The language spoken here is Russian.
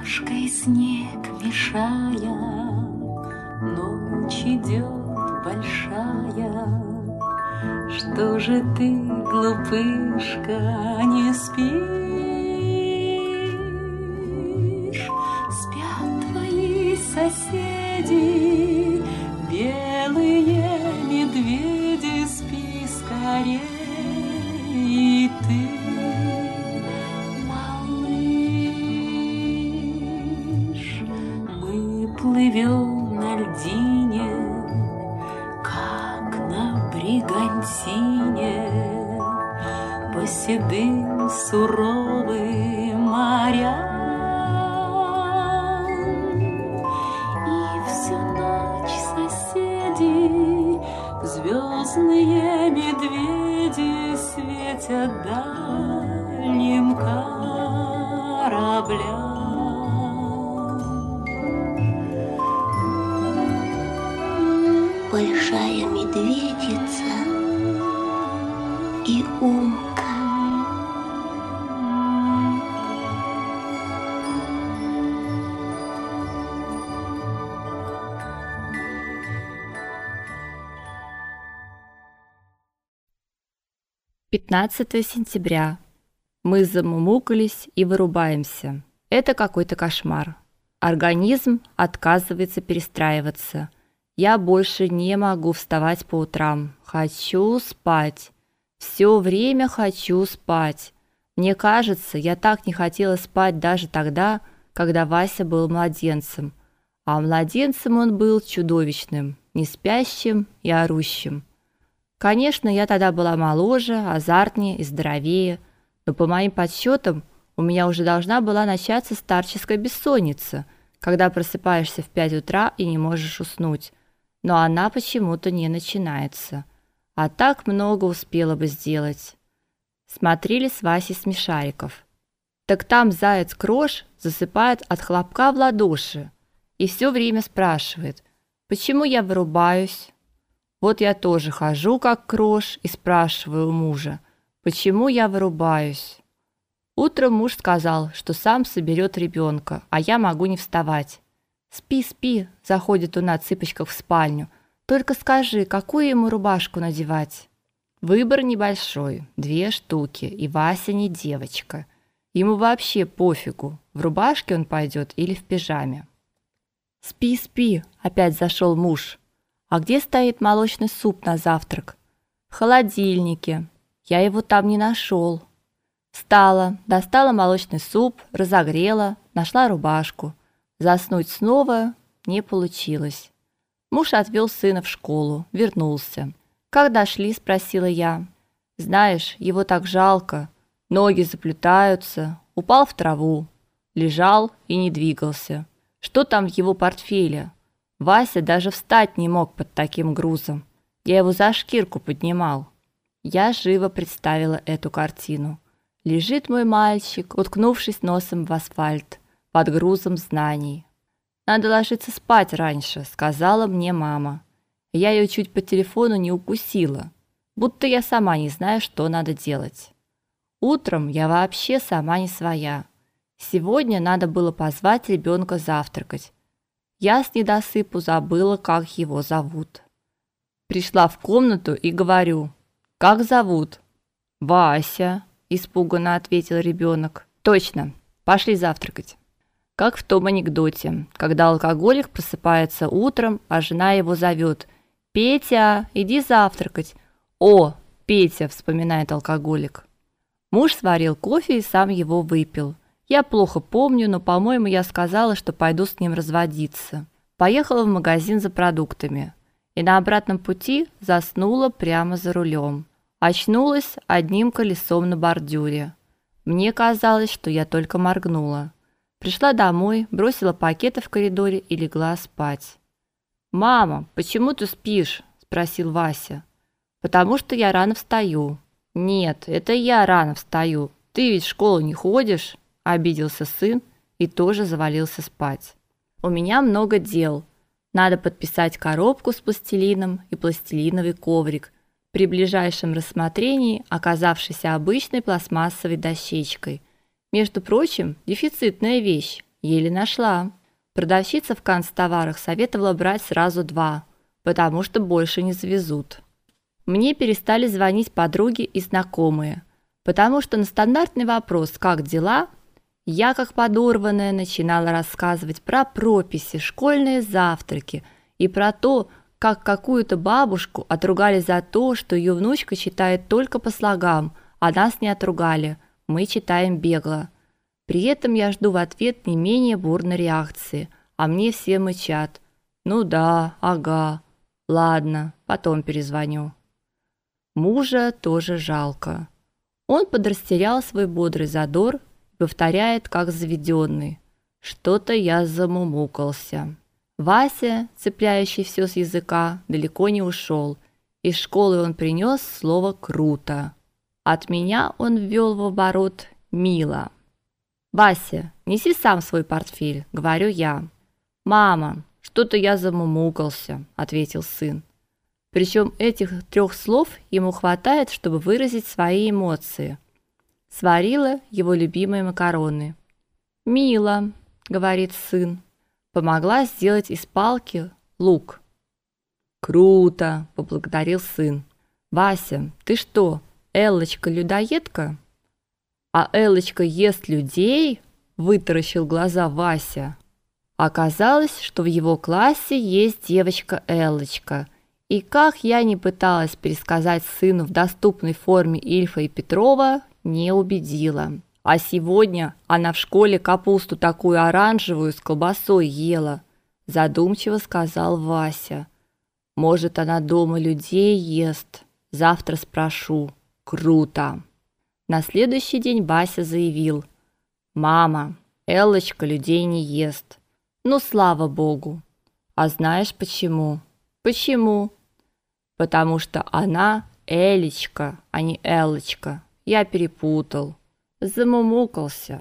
Крошкой снег мешая, Ночь идет большая. Что же ты, глупышка, не спишь? Спят твои соседи, белые медведи, спи скорее, бригантине, по седым суровым морям. И всю ночь соседи, звездные медведи светят дальним кораблям. Большая медведица и умка. Пятнадцатое сентября. Мы замумукались и вырубаемся. Это какой-то кошмар. Организм отказывается перестраиваться. Я больше не могу вставать по утрам. Хочу спать. Все время хочу спать. Мне кажется, я так не хотела спать даже тогда, когда Вася был младенцем. А младенцем он был чудовищным, не спящим и орущим. Конечно, я тогда была моложе, азартнее и здоровее, но по моим подсчетам у меня уже должна была начаться старческая бессонница, когда просыпаешься в 5 утра и не можешь уснуть. Но она почему-то не начинается. А так много успела бы сделать. Смотрели с Васей смешариков. Так там заяц Крош засыпает от хлопка в ладоши и все время спрашивает: "Почему я вырубаюсь?" Вот я тоже хожу как крош и спрашиваю у мужа, почему я вырубаюсь. Утром муж сказал, что сам соберет ребенка, а я могу не вставать. Спи, спи, заходит он на цыпочках в спальню. Только скажи, какую ему рубашку надевать? Выбор небольшой, две штуки, и Вася не девочка. Ему вообще пофигу, в рубашке он пойдет или в пижаме. Спи, спи, опять зашел муж. А где стоит молочный суп на завтрак? В холодильнике. Я его там не нашел. Встала, достала молочный суп, разогрела, нашла рубашку. Заснуть снова не получилось. Муж отвел сына в школу, вернулся. Когда шли, спросила я. Знаешь, его так жалко. Ноги заплетаются, упал в траву, лежал и не двигался. Что там в его портфеле? Вася даже встать не мог под таким грузом. Я его за шкирку поднимал. Я живо представила эту картину. Лежит мой мальчик, уткнувшись носом в асфальт, под грузом знаний. Надо ложиться спать раньше, сказала мне мама. Я ее чуть по телефону не укусила, будто я сама не знаю, что надо делать. Утром я вообще сама не своя. Сегодня надо было позвать ребенка завтракать. Я с недосыпу забыла, как его зовут. Пришла в комнату и говорю: "Как зовут?" "Вася", испуганно ответил ребенок. "Точно. Пошли завтракать". Как в том анекдоте, когда алкоголик просыпается утром, а жена его зовет: "Петя, иди завтракать". "О, Петя", вспоминает алкоголик. Муж сварил кофе и сам его выпил. Я плохо помню, но, по-моему, я сказала, что пойду с ним разводиться. Поехала в магазин за продуктами и на обратном пути заснула прямо за рулем. Очнулась одним колесом на бордюре. Мне казалось, что я только моргнула. Пришла домой, бросила пакеты в коридоре и легла спать. "Мама, почему ты спишь?" спросил Вася. "Потому что я рано встаю". "Нет, это я рано встаю. Ты ведь в школу не ходишь" обиделся сын и тоже завалился спать. У меня много дел. Надо подписать коробку с пластилином и пластилиновый коврик, при ближайшем рассмотрении оказавшийся обычной пластмассовой дощечкой. Между прочим, дефицитная вещь. Еле нашла. Продавщица в канцтоварах советовала брать сразу два, потому что больше не завезут. Мне перестали звонить подруги и знакомые, потому что на стандартный вопрос «как дела?» я, как подорванная, начинала рассказывать про прописи, школьные завтраки и про то, как какую-то бабушку отругали за то, что ее внучка читает только по слогам, а нас не отругали. Мы читаем бегло. При этом я жду в ответ не менее бурной реакции, а мне все мычат. Ну да, ага. Ладно, потом перезвоню. Мужа тоже жалко. Он подрастерял свой бодрый задор и повторяет как заведенный: "Что-то я замумукался". Вася, цепляющий все с языка, далеко не ушел. Из школы он принес слово круто. От меня он ввел в оборот мило. Вася, неси сам свой портфель, говорю я. Мама, что-то я замумукался, ответил сын. Причем этих трех слов ему хватает, чтобы выразить свои эмоции. Сварила его любимые макароны. "Мило", говорит сын помогла сделать из палки лук. Круто, поблагодарил сын. Вася, ты что, Эллочка людоедка? А Эллочка ест людей? вытаращил глаза Вася. Оказалось, что в его классе есть девочка Эллочка. И как я не пыталась пересказать сыну в доступной форме Ильфа и Петрова, не убедила. А сегодня она в школе капусту такую оранжевую с колбасой ела, задумчиво сказал Вася. Может, она дома людей ест. Завтра спрошу. Круто. На следующий день Вася заявил: "Мама, Эллочка людей не ест". Ну, слава богу. А знаешь почему? Почему? Потому что она Элечка, а не Эллочка. Я перепутал замумукался